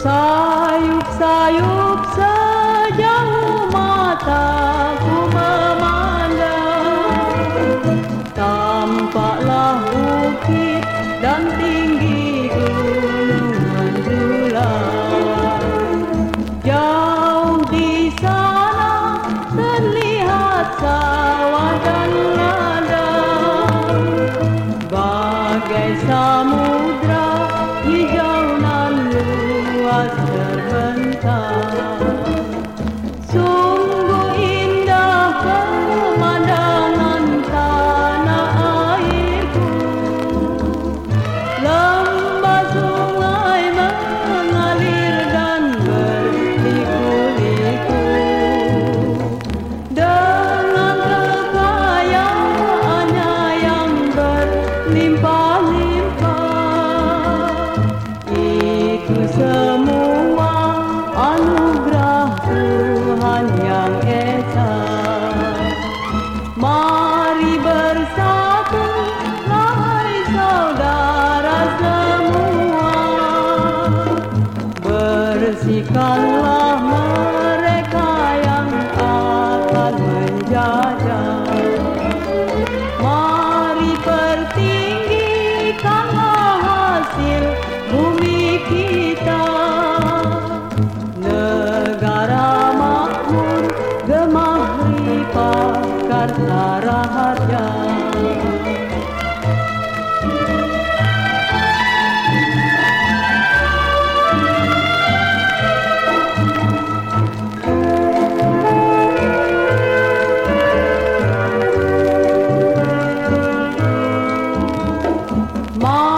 Sayup-sayup sejauh mataku memandang. Tampaklah bukit dan tinggi gunungan bulan Jauh di sana terlihat saya 林宝。Mom.